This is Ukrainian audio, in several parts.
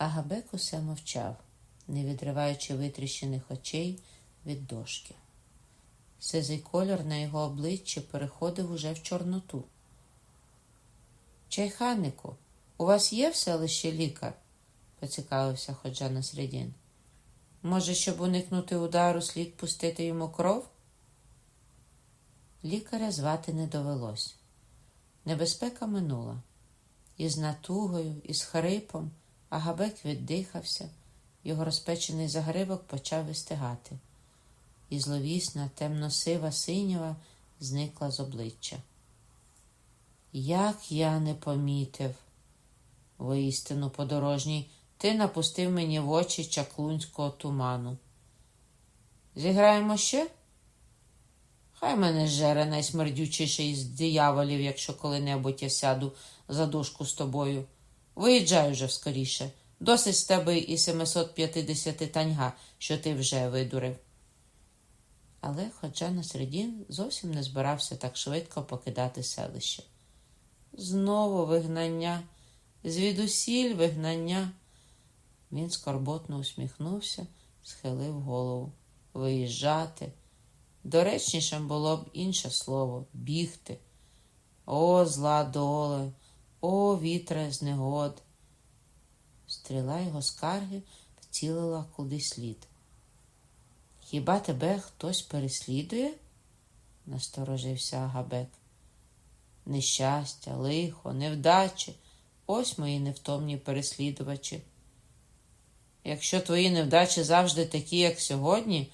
Агабек усе мовчав, не відриваючи витріщених очей від дошки. Сизий кольор на його обличчі переходив уже в чорноту. Чайханнику, у вас є в селищі лікар? поцікавився ходжа на середін. Може, щоб уникнути удару, слід пустити йому кров? Лікаря звати не довелось. Небезпека минула. Із натугою, із хрипом Агабек віддихався, його розпечений загривок почав вистигати, і зловісна, темно-сива синява зникла з обличчя. Як я не помітив, воістину подорожній, ти напустив мені в очі чаклунського туману. Зіграємо ще? Хай мене жере найсмердючіший із дияволів, якщо коли-небудь я сяду за дужку з тобою. Виїжджай уже скоріше. Досить з тебе і 750 таньга, що ти вже видурив. Але ходжа на середін зовсім не збирався так швидко покидати селище. Знову вигнання, звідусіль вигнання. Він скорботно усміхнувся, схилив голову. Виїжджати. Доречнішим було б інше слово бігти. О, зла доле, о, вітре з негод. Стріла його скарги вцілила куди слід. Хіба тебе хтось переслідує? насторожився Агабек. Нещастя, лихо, невдачі, ось мої невтомні переслідувачі. Якщо твої невдачі завжди такі, як сьогодні,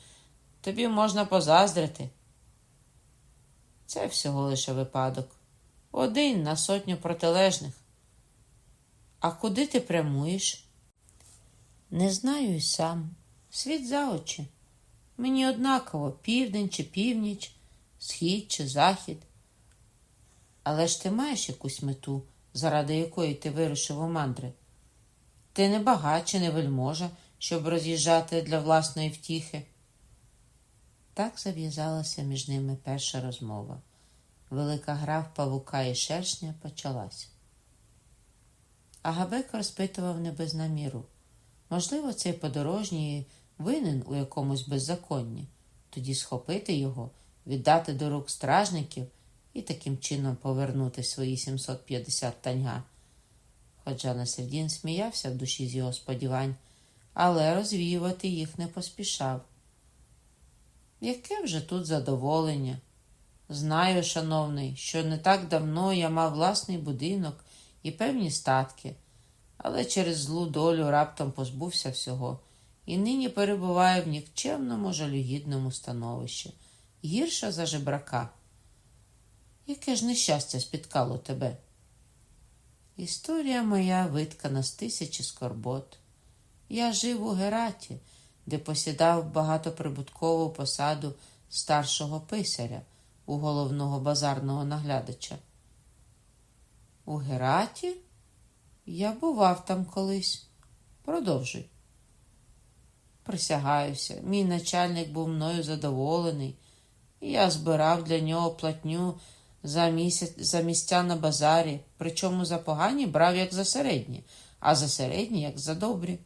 тобі можна позаздрити. Це всього лише випадок. Один на сотню протилежних. А куди ти прямуєш? Не знаю і сам. Світ за очі. Мені однаково південь чи північ, схід чи захід. Але ж ти маєш якусь мету, заради якої ти вирушив у мандри. Ти не багач і не вельможа, щоб роз'їжджати для власної втіхи. Так зав'язалася між ними перша розмова. Велика гра в павука і шершня почалась. Агабек розпитував не без наміру. Можливо, цей подорожній винен у якомусь беззаконні, тоді схопити його, віддати до рук стражників і таким чином повернути свої 750 таньга. Ходжа Насердін сміявся в душі з його сподівань, але розвіювати їх не поспішав. Яке вже тут задоволення? Знаю, шановний, що не так давно я мав власний будинок і певні статки, але через злу долю раптом позбувся всього і нині перебуваю в нікчемному жалюгідному становищі, гірша за жебрака. Яке ж нещастя спіткало тебе? Історія моя виткана з тисячі скорбот. Я жив у Гераті, де посідав багатоприбуткову посаду старшого писаря у головного базарного наглядача. У Гераті? Я бував там колись. Продовжуй. Присягаюся, мій начальник був мною задоволений, я збирав для нього платню за місяць, за місця на базарі, причому за погані брав як за середні, а за середні як за добрі.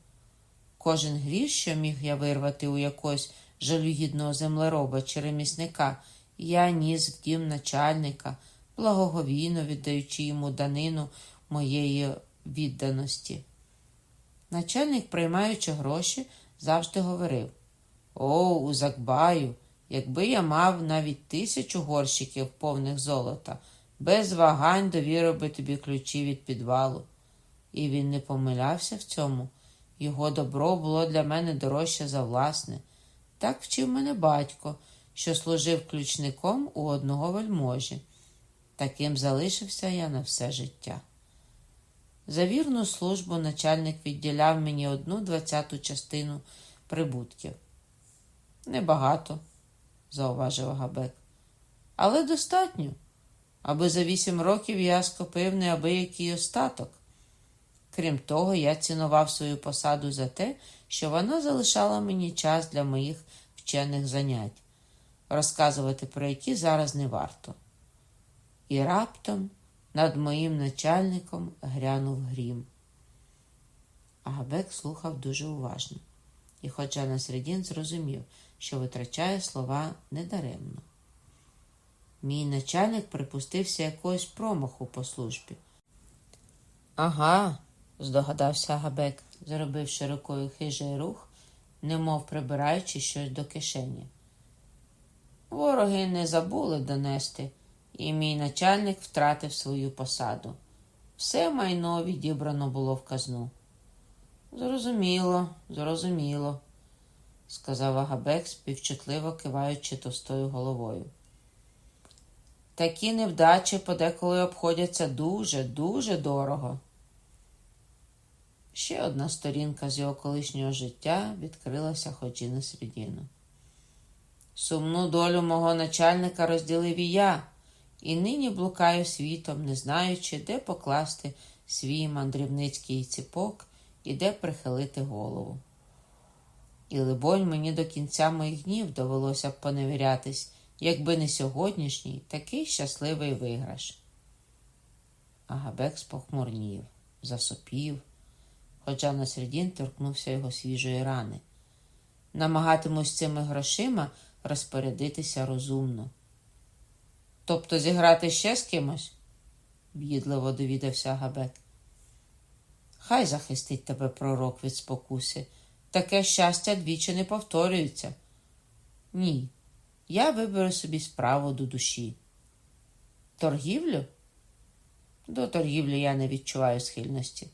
Кожен гріш, що міг я вирвати у якогось жалюгідного землероба чи ремісника, я ніс в дім начальника, благоговійно віддаючи йому данину моєї відданості. Начальник, приймаючи гроші, завжди говорив О, Узакбаю, якби я мав навіть тисячу горщиків повних золота, без вагань довірив би тобі ключі від підвалу. І він не помилявся в цьому. Його добро було для мене дорожче за власне. Так вчив мене батько, що служив ключником у одного вельможі. Таким залишився я на все життя. За вірну службу начальник відділяв мені одну двадцяту частину прибутків. Небагато, зауважив Габек. Але достатньо, аби за вісім років я скопив неабиякий остаток. Крім того, я цінував свою посаду за те, що вона залишала мені час для моїх вчених занять, розказувати про які зараз не варто. І раптом над моїм начальником грянув грім. Агабек слухав дуже уважно, і хоча Насредін зрозумів, що витрачає слова недаремно. Мій начальник припустився якогось промаху по службі. Ага, здогадався Агабек, зробивши рукою хижий рух, немов прибираючи щось до кишені. Вороги не забули донести, і мій начальник втратив свою посаду. Все майно відібрано було в казну. Зрозуміло, зрозуміло, сказав Агабек, співчутливо киваючи товстою головою. Такі невдачі подеколи обходяться дуже, дуже дорого. Ще одна сторінка з його колишнього життя відкрилася хоч і на середину. Сумну долю мого начальника розділив і я, і нині блукаю світом, не знаючи, де покласти свій мандрівницький ціпок і де прихилити голову. І, либонь, мені до кінця моїх днів довелося б поневірятись, якби не сьогоднішній такий щасливий виграш. Агабек спохмурнів, засопів, хоча на середін торкнувся його свіжої рани. Намагатимусь цими грошима розпорядитися розумно. Тобто зіграти ще з кимось? в'їдливо довідався Агабек. Хай захистить тебе пророк від спокуси. Таке щастя двічі не повторюється. Ні, я виберу собі справу до душі. Торгівлю? До торгівлі я не відчуваю схильності.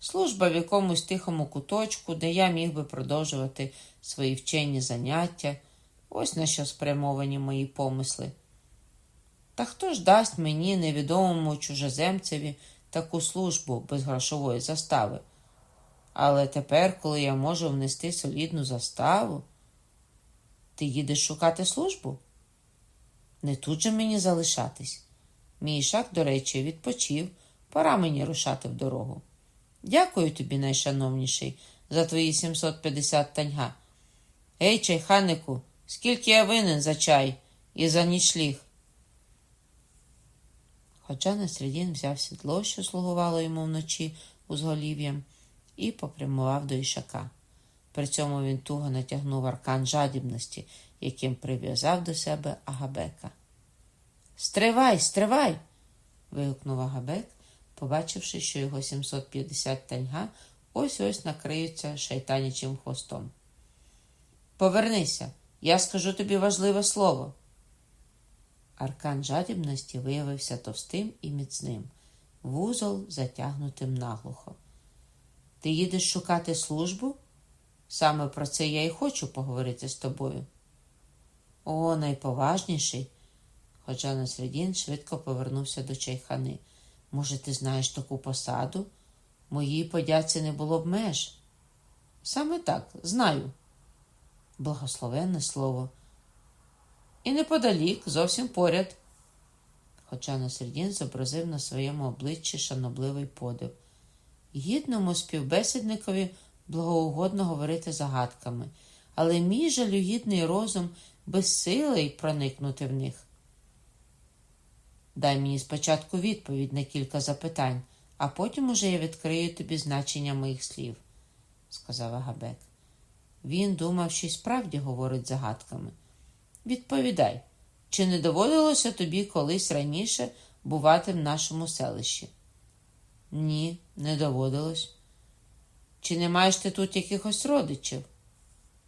Служба в якомусь тихому куточку, де я міг би продовжувати свої вчені заняття, ось на що спрямовані мої помисли. Та хто ж дасть мені невідомому чужеземцеві таку службу без грошової застави? Але тепер, коли я можу внести солідну заставу, ти їдеш шукати службу? Не тут же мені залишатись. Мій ішак, до речі, відпочив, пора мені рушати в дорогу. Дякую тобі, найшановніший, за твої 750 таньга. Ей, чайханику, скільки я винен за чай і за нічліг. Хоча Насредін взяв сідло, що слугувало йому вночі узголів'ям, і попрямував до ішака. При цьому він туго натягнув аркан жадібності, яким прив'язав до себе Агабека. Стривай, стривай. вигукнув Агабек, побачивши, що його 750 таньга ось ось накриються шайтанячим хвостом. Повернися, я скажу тобі важливе слово. Аркан жадібності виявився товстим і міцним, вузол затягнутим наглухо. Ти їдеш шукати службу? Саме про це я і хочу поговорити з тобою. О, найповажніший. Хоча Насредін швидко повернувся до чайхани. Може, ти знаєш таку посаду? Моїй подяці не було б меж. Саме так, знаю. Благословенне слово. І неподалік, зовсім поряд. Хоча Насредін зобразив на своєму обличчі шанобливий подив. Гідному співбесідникові благоугодно говорити загадками, але мій жалюгідний розум безсилий проникнути в них. Дай мені спочатку відповідь на кілька запитань, а потім уже я відкрию тобі значення моїх слів, сказав Агабек. Він думав, що й справді говорить загадками. Відповідай, чи не доводилося тобі колись раніше бувати в нашому селищі? Ні, не доводилось. Чи не маєш ти тут якихось родичів?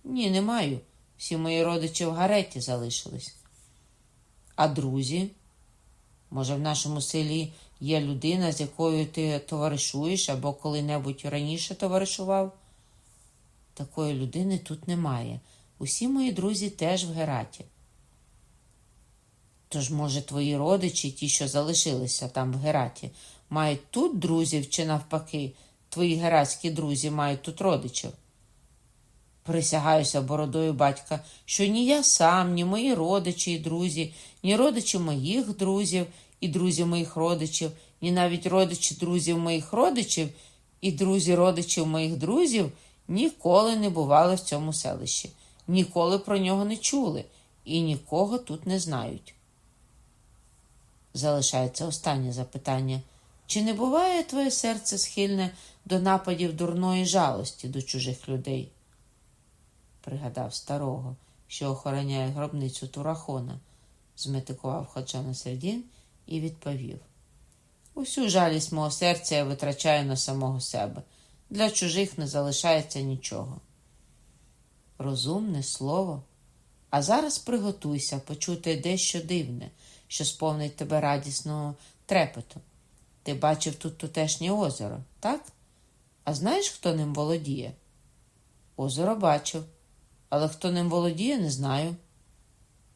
Ні, не маю. Всі мої родичі в гареті залишились. А друзі? Може, в нашому селі є людина, з якою ти товаришуєш або коли-небудь раніше товаришував? Такої людини тут немає. Усі мої друзі теж в Гераті. Тож, може, твої родичі, ті, що залишилися там в Гераті, мають тут друзів чи навпаки, твої гератські друзі мають тут родичів? Присягаюся бородою батька, що ні я сам, ні мої родичі і друзі, ні родичі моїх друзів і друзі моїх родичів, ні навіть родичі друзів моїх родичів і друзі родичів моїх друзів ніколи не бували в цьому селищі, ніколи про нього не чули і нікого тут не знають. Залишається останнє запитання. Чи не буває твоє серце схильне до нападів дурної жалості до чужих людей. Пригадав старого, що охороняє гробницю Турахона, зметикував Ходжа Насредін і відповів. Усю жалість мого серця я витрачаю на самого себе. Для чужих не залишається нічого. Розумне слово. А зараз приготуйся почути дещо дивне, що сповнить тебе радісного трепету. Ти бачив тут тутешнє озеро, так? А знаєш, хто ним володіє? Озеро бачив, але хто ним володіє, не знаю.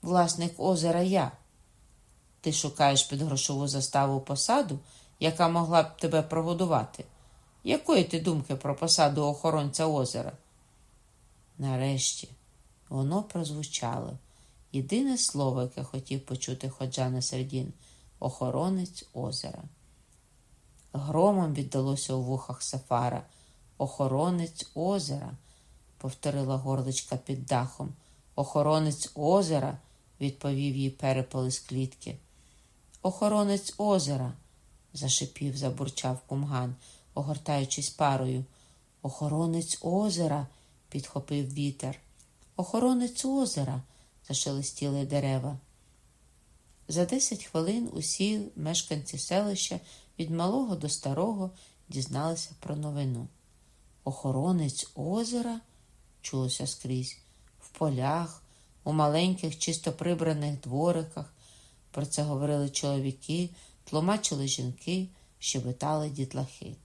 Власник озера я. Ти шукаєш під грошову заставу посаду, яка могла б тебе прогодувати. Якої ти думки про посаду охоронця озера? Нарешті воно прозвучало. Єдине слово, яке хотів почути Ходжана Сердін охоронець озера. Громом віддалося у вухах Сафара. Охоронець озера, повторила горличка під дахом. Охоронець озера, відповів їй перепали з клітки. Охоронець озера, зашипів, забурчав кумган, огортаючись парою. Охоронець озера, підхопив вітер. Охоронець озера, зашелестіли дерева. За десять хвилин усі мешканці селища від малого до старого дізналися про новину. Охоронець озера чулося скрізь, в полях, у маленьких, чисто прибраних двориках. Про це говорили чоловіки, тлумачили жінки, щебетали дітлахи.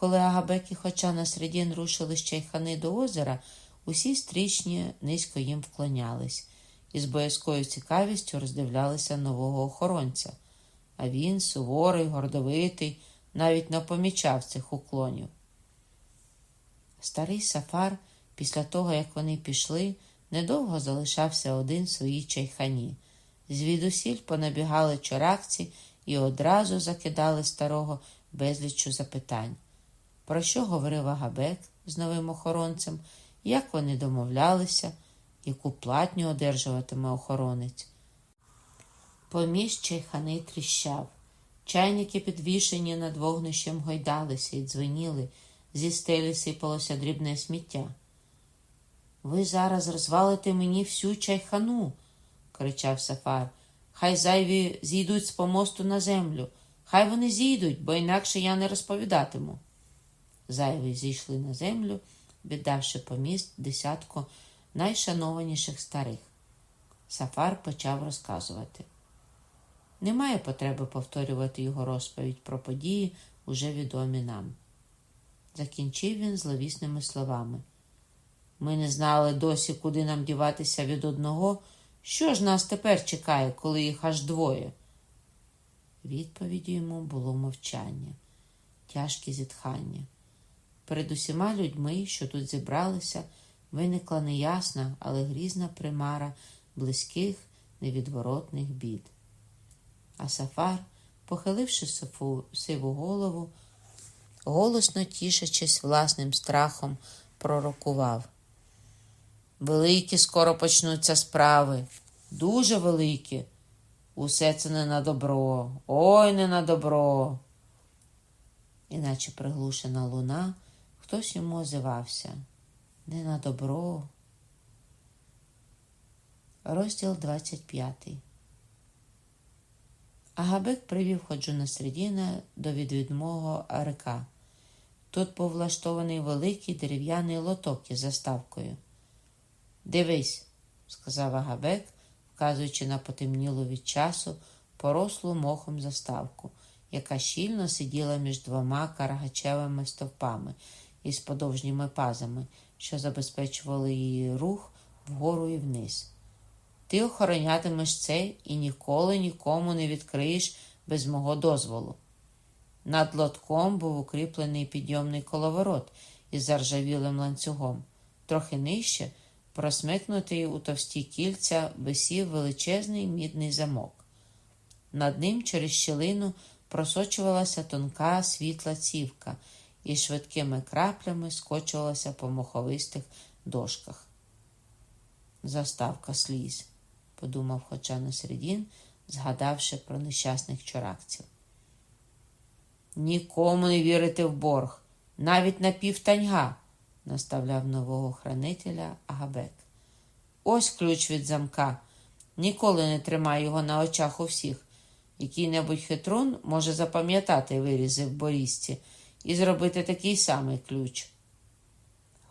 Коли Агабек і Хоча на середін рушили з чайхани до озера, усі стрічні низько їм вклонялись і з боязкою цікавістю роздивлялися нового охоронця. А він, суворий, гордовитий, навіть не помічав цих уклонів. Старий сафар, після того, як вони пішли, недовго залишався один в своїй чайхані. Звідусіль понабігали чоракці і одразу закидали старого безліччю запитань. Про що говорив Агабек з новим охоронцем, як вони домовлялися, яку платню одержуватиме охоронець. Поміж чайхани тріщав. Чайники, підвішені над вогнищем, гойдалися і дзвеніли, зі стелі сипалося дрібне сміття. Ви зараз розвалите мені всю чайхану, кричав Сафар. Хай зайві зійдуть з помосту на землю. Хай вони зійдуть, бо інакше я не розповідатиму. Зайві зійшли на землю, віддавши поміст десятку найшанованіших старих. Сафар почав розказувати. Немає потреби повторювати його розповідь про події, уже відомі нам. Закінчив він зловісними словами. Ми не знали досі, куди нам діватися від одного. Що ж нас тепер чекає, коли їх аж двоє? Відповіддю йому було мовчання, тяжкі зітхання. Перед усіма людьми, що тут зібралися, виникла неясна, але грізна примара близьких, невідворотних бід. А Сафар, похиливши софу сиву голову, голосно тішачись власним страхом, пророкував. Великі скоро почнуться справи, дуже великі. Усе це не на добро, ой не на добро. Іначе приглушена луна, хтось йому озивався. Не на добро. Розділ 25 Агабек привів ходжу на середина до відвідмого арика. Тут був влаштований великий дерев'яний лоток із заставкою. Дивись, сказав Агабек, вказуючи на потемнілу від часу порослу мохом заставку, яка щільно сиділа між двома карагачевими стовпами із подовжніми пазами, що забезпечували її рух вгору і вниз. Ти охоронятимеш це і ніколи нікому не відкриєш без мого дозволу. Над лотком був укріплений підйомний коловорот із заржавілим ланцюгом. Трохи нижче, просмикнутий у товсті кільця, висів величезний мідний замок. Над ним через щілину просочувалася тонка світла цівка і швидкими краплями скочувалася по моховистих дошках. Заставка сліз подумав хоча на середін, згадавши про нещасних чоракців. Нікому не вірити в борг, навіть на півтаньга, наставляв нового хранителя Агабек. Ось ключ від замка. Ніколи не тримай його на очах у всіх. Який-небудь хитрун може запам'ятати вирізи в борізці і зробити такий самий ключ.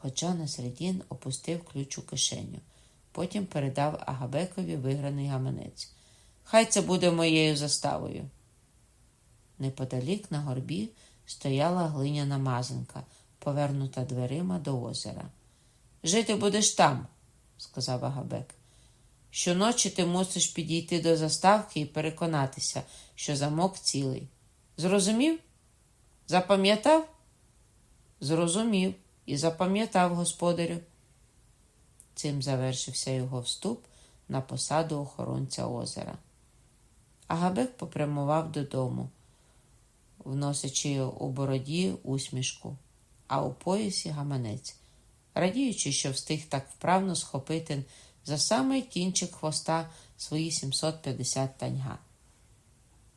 Хоча Насредін опустив ключ у кишеню, потім передав Агабекові виграний гаманець. Хай це буде моєю заставою. Неподалік на горбі стояла глиняна мазанка, повернута дверима до озера. Жити будеш там, сказав Агабек. Щоночі ти мусиш підійти до заставки і переконатися, що замок цілий. Зрозумів? Запам'ятав? Зрозумів і запам'ятав господарю. Цим завершився його вступ на посаду охоронця озера. Агабек попрямував додому, вносячи у бороді усмішку, а у поясі гаманець, радіючи, що встиг так вправно схопити за самий кінчик хвоста свої 750 таньга.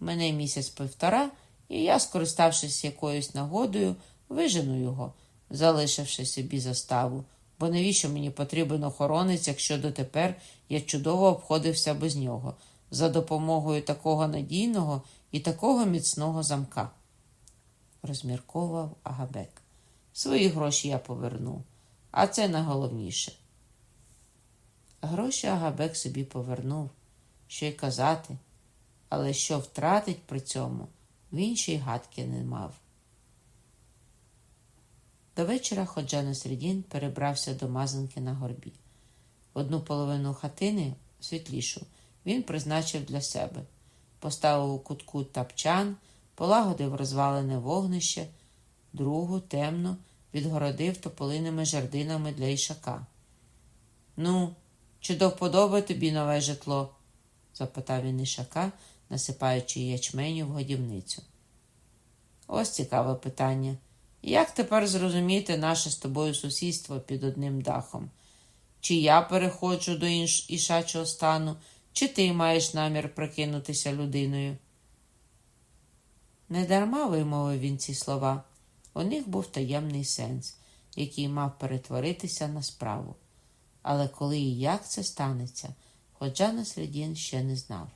Мене місяць півтора, і я, скориставшись якоюсь нагодою, вижену його, залишивши собі заставу, бо навіщо мені потрібен охоронець, якщо дотепер я чудово обходився без нього, за допомогою такого надійного і такого міцного замка. Розмірковував Агабек. Свої гроші я поверну, а це найголовніше. Гроші Агабек собі повернув, що й казати, але що втратить при цьому, він ще й гадки не мав. До вечора Ходжа Насредін перебрався до мазанки на горбі. Одну половину хатини, світлішу, він призначив для себе, поставив у кутку тапчан, полагодив розвалене вогнище, другу темну відгородив тополиними жердинами для ішака. Ну, чи до вподоби тобі нове житло? запитав він ішака, насипаючи ячменю в годівницю. Ось цікаве питання. Як тепер зрозуміти наше з тобою сусідство під одним дахом? Чи я переходжу до інш... ішачого стану, чи ти маєш намір прикинутися людиною? Недарма вимовив він ці слова. У них був таємний сенс, який мав перетворитися на справу. Але коли і як це станеться, Ходжа Насредін ще не знав.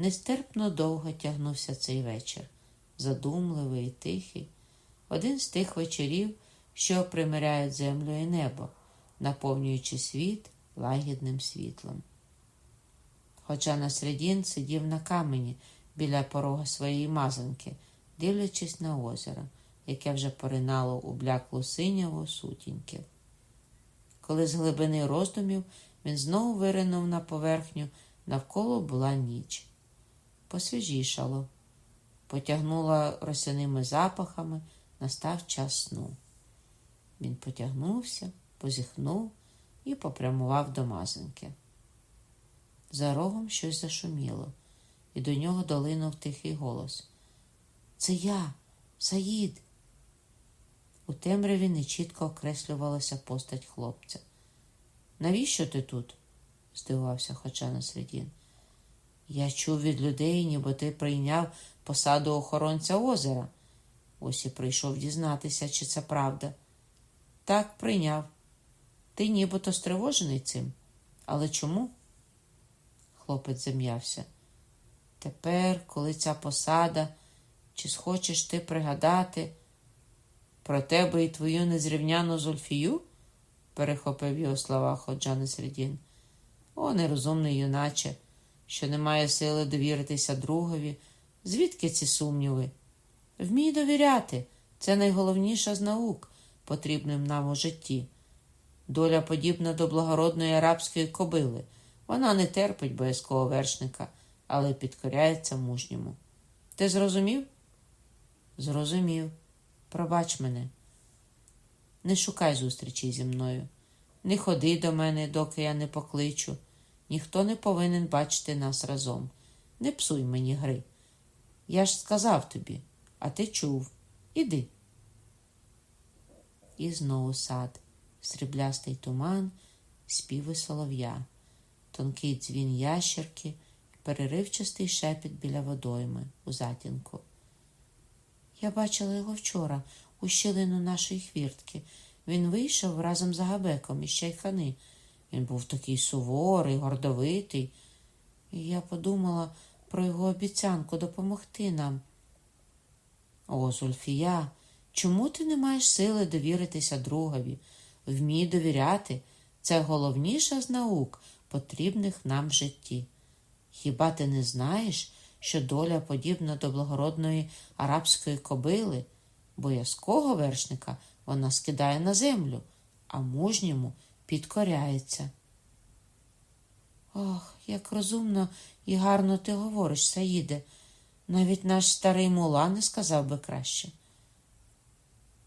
Нестерпно довго тягнувся цей вечір, задумливий і тихий, один з тих вечорів, що примиряють землю і небо, наповнюючи світ лагідним світлом. Хоча Насредін сидів на камені біля порога своєї мазанки, дивлячись на озеро, яке вже поринало у бляклу синяву сутіньків. Коли з глибини роздумів він знову виринув на поверхню, навколо була ніч. Посвіжішало, потягнула росяними запахами, настав час сну. Він потягнувся, позіхнув і попрямував до мазанки. За рогом щось зашуміло, і до нього долинув тихий голос. Це я, Саїд. У темряві нечітко окреслювалася постать хлопця. Навіщо ти тут? здивувався Хоча Насредін. Я чув від людей, ніби ти прийняв посаду охоронця озера. Ось і прийшов дізнатися, чи це правда. Так, прийняв. Ти нібито стривожений цим. Але чому? Хлопець зам'явся. Тепер, коли ця посада, чи схочеш ти пригадати про тебе і твою незрівняну Зульфію? перехопив його слова Ходжа Середін. О, нерозумний юначе, що не має сили довіритися другові. Звідки ці сумніви? Вмій довіряти. Це найголовніша з наук, потрібним нам у житті. Доля подібна до благородної арабської кобили. Вона не терпить боязкого вершника, але підкоряється мужньому. Ти зрозумів? Зрозумів. Пробач мене. Не шукай зустрічі зі мною. Не ходи до мене, доки я не покличу. Ніхто не повинен бачити нас разом. Не псуй мені гри. Я ж сказав тобі, а ти чув. Іди. І знову сад, сріблястий туман, співи солов'я, тонкий дзвін ящерки, переривчастий шепіт біля водойми у затінку. Я бачила його вчора у щілину нашої хвіртки. Він вийшов разом з Агабеком із чайхани. Він був такий суворий, гордовитий. І я подумала про його обіцянку допомогти нам. О, Зульфія, чому ти не маєш сили довіритися другові? Вмій довіряти. Це головніша з наук, потрібних нам в житті. Хіба ти не знаєш, що доля подібна до благородної арабської кобили, боязкого вершника вона скидає на землю, а мужньому підкоряється? Ох, як розумно і гарно ти говориш, Саїде. Навіть наш старий мула не сказав би краще.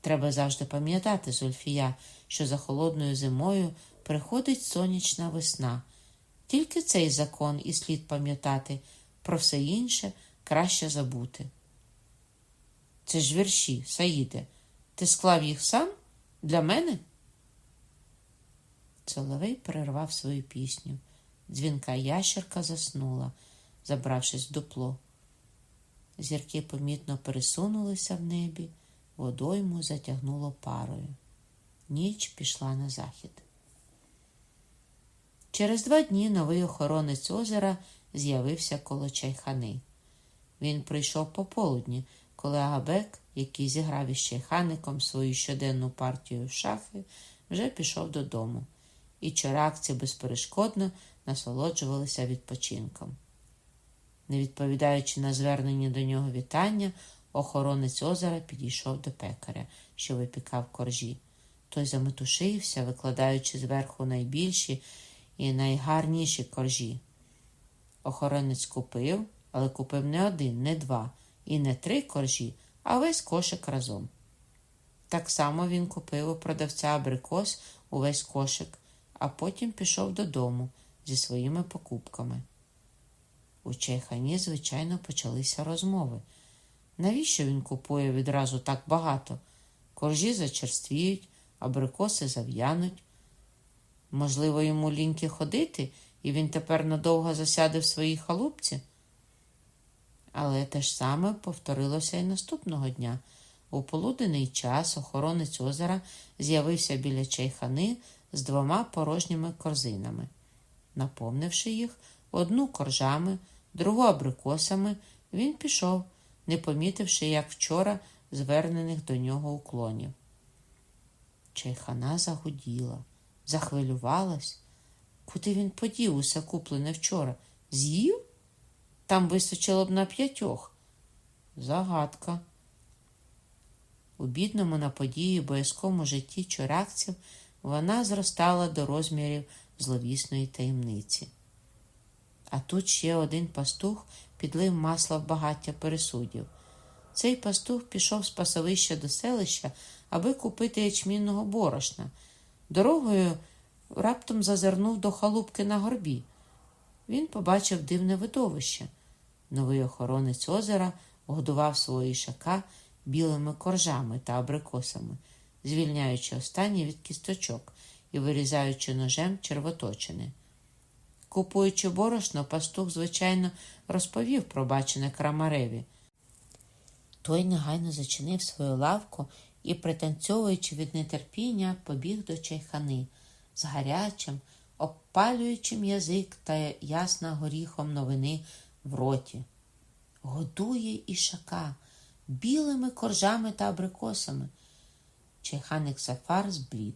Треба завжди пам'ятати, Зульфія, що за холодною зимою приходить сонячна весна. Тільки цей закон і слід пам'ятати, про все інше краще забути. Це ж вірші, Саїде. Ти склав їх сам для мене? Соловей перервав свою пісню. Дзвінка ящерка заснула, забравшись в дупло. Зірки помітно пересунулися в небі, водойму затягнуло парою. Ніч пішла на захід. Через два дні новий охоронець озера з'явився коло чайхани. Він прийшов пополудні, коли Агабек, який зіграв із чайхаником свою щоденну партію в шахи, вже пішов додому, і чоракці безперешкодно насолоджувалися відпочинком. Не відповідаючи на звернення до нього вітання, охоронець озера підійшов до пекаря, що випікав коржі. Той заметушився, викладаючи зверху найбільші і найгарніші коржі. Охоронець купив, але купив не один, не два і не три коржі, а весь кошик разом. Так само він купив у продавця абрикос увесь кошик, а потім пішов додому зі своїми покупками. У чайхані, звичайно, почалися розмови. Навіщо він купує відразу так багато? Коржі зачерствіють, абрикоси зав'януть. Можливо, йому ліньки ходити, і він тепер надовго засяде в своїй халупці. Але те ж саме повторилося і наступного дня. У полуденний час охоронець озера з'явився біля чайхани з двома порожніми корзинами. Наповнивши їх одну коржами, другу абрикосами, він пішов, не помітивши, як вчора, звернених до нього уклонів. Чайхана загуділа, захвилювалась. Куди він подів усе куплене вчора? З'їв? Там вистачило б на п'ятьох. Загадка. У бідному на події боязкому житті чоракців вона зростала до розмірів зловісної таємниці. А тут ще один пастух підлив масла в багаття пересудів. Цей пастух пішов з пасовища до селища, аби купити ячмінного борошна. Дорогою раптом зазирнув до халупки на горбі. Він побачив дивне видовище. Новий охоронець озера годував свого ішака білими коржами та абрикосами, звільняючи останні від кісточок і вирізаючи ножем червоточини. Купуючи борошно, пастух, звичайно, розповів про бачене крамареві. Той негайно зачинив свою лавку і, пританцьовуючи від нетерпіння, побіг до чайхани з гарячим, обпалюючим язик та ясна горіхом новини в роті. Годує ішака білими коржами та абрикосами. Чайханик Сафар зблід.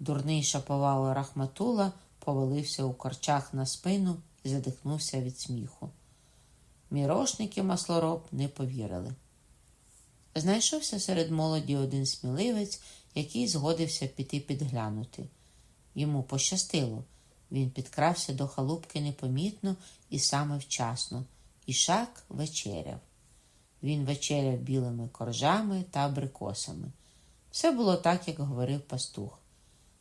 Дурний шаповало Рахматула повалився у корчах на спину і задихнувся від сміху. Мірошники маслороб не повірили. Знайшовся серед молоді один сміливець, який згодився піти підглянути. Йому пощастило. Він підкрався до халупки непомітно і саме вчасно. Ішак вечеряв. Він вечеряв білими коржами та абрикосами. Все було так, як говорив пастух.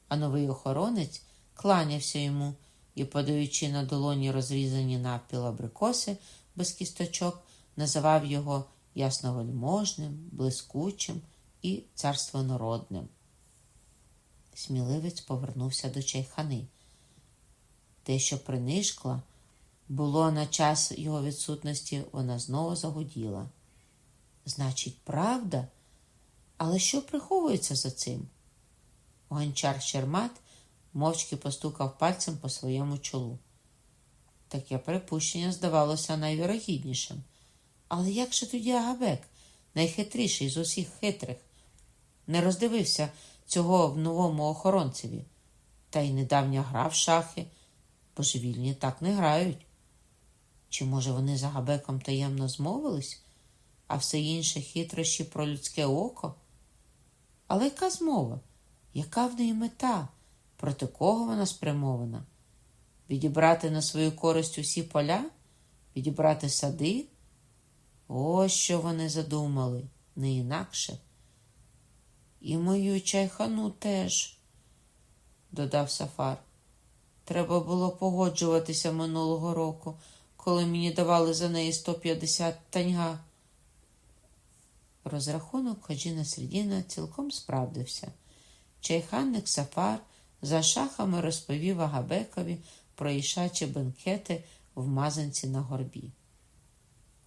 А новий охоронець кланявся йому і, подаючи на долоні розрізані навпіл абрикоси без кісточок, називав його ясновельможним, блискучим і царствонародним. Сміливець повернувся до чайхани. Те, що принишкла, було на час його відсутності, вона знову загуділа. Значить, правда? Але що приховується за цим? Гончар Щермат мовчки постукав пальцем по своєму чолу. Таке припущення здавалося найвірогіднішим. Але як же тоді Агабек, найхитріший з усіх хитрих, не роздивився цього в новому охоронцеві? Та й недавня гра в шахи, божевільні так не грають. Чи, може, вони з Агабеком таємно змовились, а все інше хитрощі про людське око? Але яка змова? Яка в неї мета? Проти кого вона спрямована? Відібрати на свою користь усі поля? Відібрати сади? Ось що вони задумали, не інакше. І мою чайхану теж, додав Сафар. Треба було погоджуватися минулого року, коли мені давали за неї 150 таньга. Розрахунок Хаджіна Средіна цілком справдився. Чайханник Сафар за шахами розповів Агабекові про ішачі бенкети в мазанці на горбі.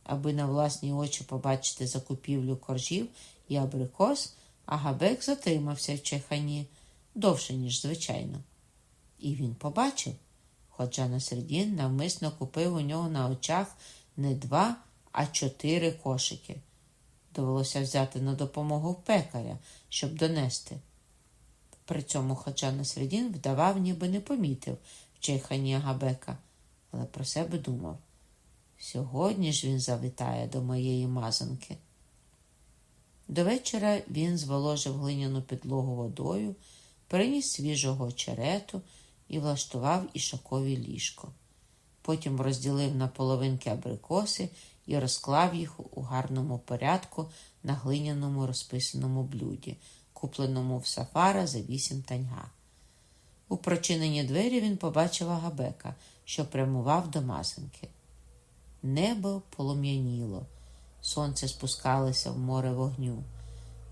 Аби на власні очі побачити закупівлю коржів і абрикос, Агабек затримався в Чайхані довше, ніж звичайно. І він побачив, хоча Насредін навмисно купив у нього на очах не два, а чотири кошики. Довелося взяти на допомогу пекаря, щоб донести. При цьому Хаджа Насредін вдавав, ніби не помітив в Чайхані Агабека, але про себе думав. Сьогодні ж він завітає до моєї мазанки. До вечора він зволожив глиняну підлогу водою, приніс свіжого очерету і влаштував ішакові ліжко. Потім розділив на половинки абрикоси і розклав їх у гарному порядку на глиняному розписаному блюді, купленому в сафара за вісім таньга. У прочинені двері він побачив Агабека, що прямував до мазанки. Небо полум'яніло, сонце спускалося в море вогню.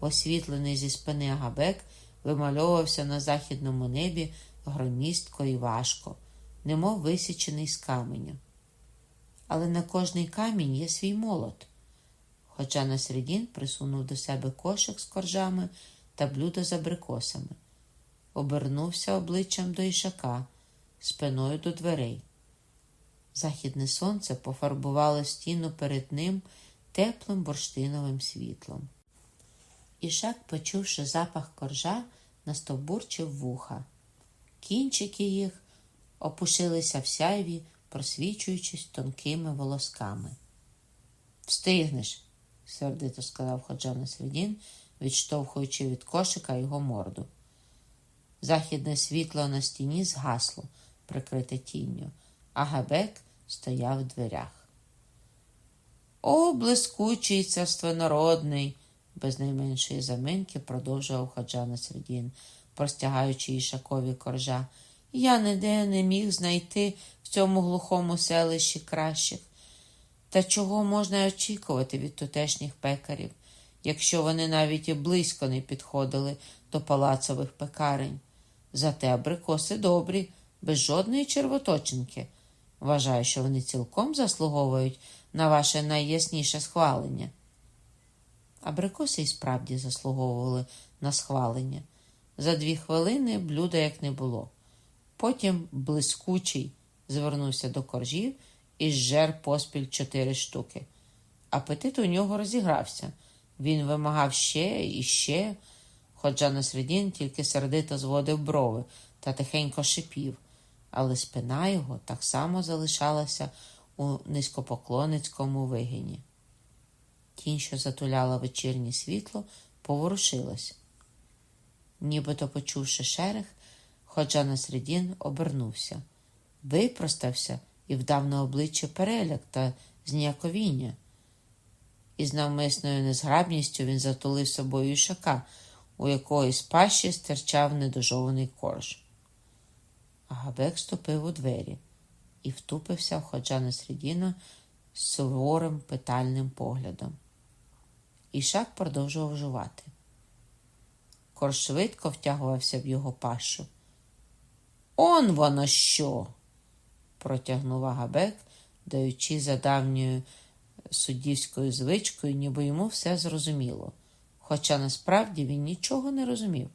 Освітлений зі спини Агабек вимальовувався на західному небі громістко і важко, немов висічений з каменю. Але на кожний камінь є свій молот. Хоча на середін присунув до себе кошик з коржами та блюдо з абрикосами, обернувся обличчям до ішака, спиною до дверей. Західне сонце пофарбувало стіну перед ним теплим бурштиновим світлом. Ішак, почувши запах коржа, настовбурчив вуха. Кінчики їх опушилися в сяйві, просвічуючись тонкими волосками. Встигнеш, сердито сказав Ходжа Насредін, відштовхуючи від кошика його морду. Західне світло на стіні згасло, прикрите тінню, а Габек стояв в дверях. О, блискучий царствонародний, без найменшої заминки продовжував Хаджа Насредін, простягаючи ішакові коржа. Я ніде не міг знайти в цьому глухому селищі кращих. Та чого можна очікувати від тутешніх пекарів, якщо вони навіть і близько не підходили до палацових пекарень? Зате абрикоси добрі, без жодної червоточинки. Вважаю, що вони цілком заслуговують на ваше найясніше схвалення. Абрикоси і справді заслуговували на схвалення. За дві хвилини блюда як не було. Потім блискучий звернувся до коржів і зжер поспіль чотири штуки. Апетит у нього розігрався. Він вимагав ще і ще, хоча на середін тільки сердито зводив брови та тихенько шипів, але спина його так само залишалася у низькопоклонницькому вигині. Тінь, що затуляла вечірнє світло, поворушилась. Нібито почувши шерех, Ходжа Насредін обернувся, випростався і вдав на обличчя переляк та зніяковіння. Із навмисною незграбністю він затулив собою ішака, у якої з пащі стирчав недожований корж. Агабек ступив у двері і втупився в Ходжа Насредіна з суворим питальним поглядом. Ішак продовжував жувати. Корж швидко втягувався в його пащу. Он воно що? протягнув Агабек, даючи за давньою суддівською звичкою, ніби йому все зрозуміло, хоча насправді він нічого не розумів.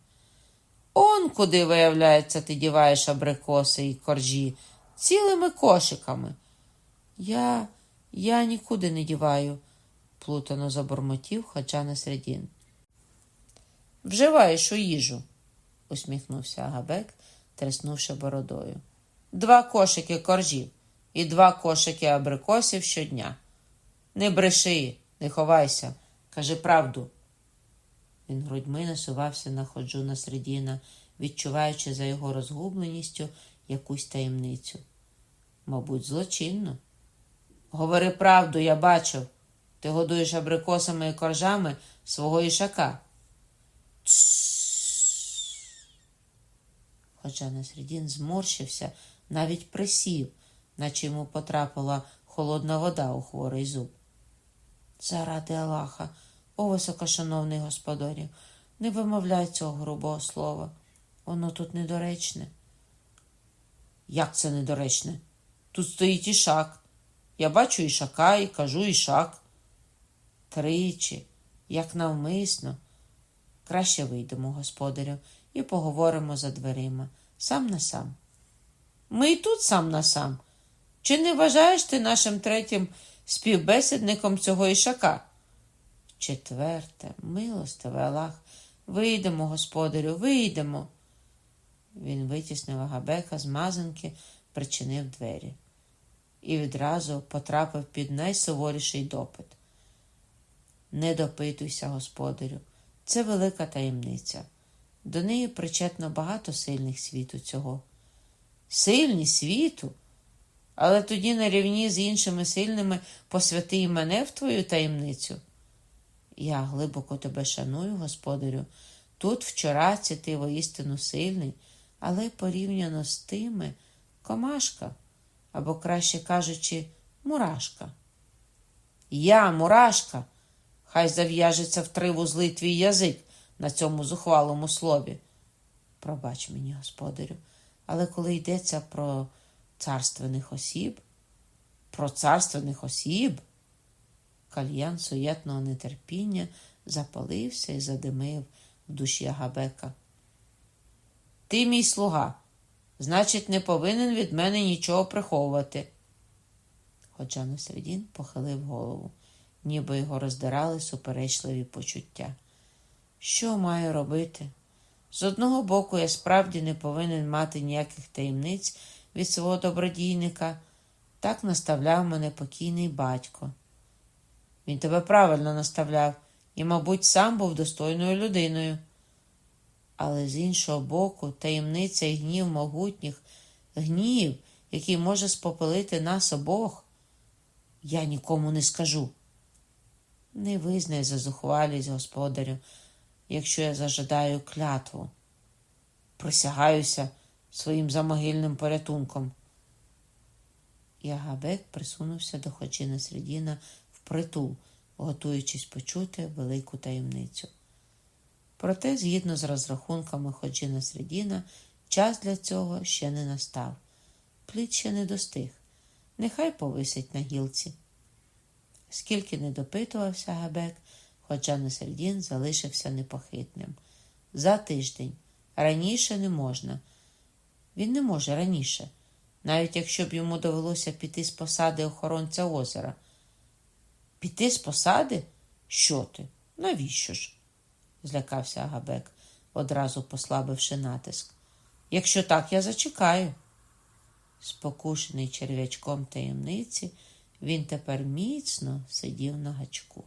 Он куди, виявляється, ти діваєш абрикоси і коржі цілими кошиками. Я я нікуди не діваю, плутано забормотів хоча на середін. Вживаєш у їжу, усміхнувся Агабек, треснувши бородою. Два кошики коржів і два кошики абрикосів щодня. Не бреши, не ховайся, кажи правду. Він грудьми насувався на ходжу на середіна, відчуваючи за його розгубленістю якусь таємницю. Мабуть, злочинно. Говори правду, я бачив. Ти годуєш абрикосами і коржами свого ішака. Хоча Насредін зморщився, навіть присів, наче йому потрапила холодна вода у хворий зуб. Заради Аллаха, о високошановний господарю, не вимовляй цього грубого слова. Воно тут недоречне. Як це недоречне? Тут стоїть ішак. Я бачу ішака і кажу ішак. Тричі, як навмисно. Краще вийдемо, господарю, і поговоримо за дверима, сам на сам. Ми і тут сам на сам. Чи не вважаєш ти нашим третім співбесідником цього ішака? Четверте, милостиве Аллах, вийдемо, господарю, вийдемо. Він витіснив Агабека з мазанки, причинив двері і відразу потрапив під найсуворіший допит. Не допитуйся, господарю, це велика таємниця. До неї причетно багато сильних світу цього. Сильні світу? Але тоді на рівні з іншими сильними посвяти і мене в твою таємницю. Я глибоко тебе шаную, господарю. Тут вчораці ти воістину сильний, але порівняно з тими комашка, або, краще кажучи, мурашка. Я, мурашка, хай зав'яжеться в три вузли твій язик на цьому зухвалому слові. Пробач мені, господарю, але коли йдеться про царственних осіб, про царственних осіб, кальян суєтного нетерпіння запалився і задимив в душі Агабека. Ти мій слуга, значить, не повинен від мене нічого приховувати. Хоча Насредін похилив голову, ніби його роздирали суперечливі почуття. Що маю робити? З одного боку, я справді не повинен мати ніяких таємниць від свого добродійника, так наставляв мене покійний батько. Він тебе правильно наставляв і, мабуть, сам був достойною людиною. Але з іншого боку, таємниця і гнів могутніх, гнів, який може спопелити нас обох, я нікому не скажу. Не визнай за зухвалість, господарю, якщо я зажадаю клятву. Присягаюся своїм замогильним порятунком. Ягабек присунувся до Ходжіна Средіна впритул, готуючись почути велику таємницю. Проте, згідно з розрахунками Ходжіна Средіна, час для цього ще не настав. Плід ще не достиг. Нехай повисить на гілці. Скільки не допитувався Габек, Ходжа Сердін залишився непохитним. За тиждень. Раніше не можна. Він не може раніше, навіть якщо б йому довелося піти з посади охоронця озера. Піти з посади? Що ти? Навіщо ж? злякався Агабек, одразу послабивши натиск. Якщо так, я зачекаю. Спокушений черв'ячком таємниці, він тепер міцно сидів на гачку.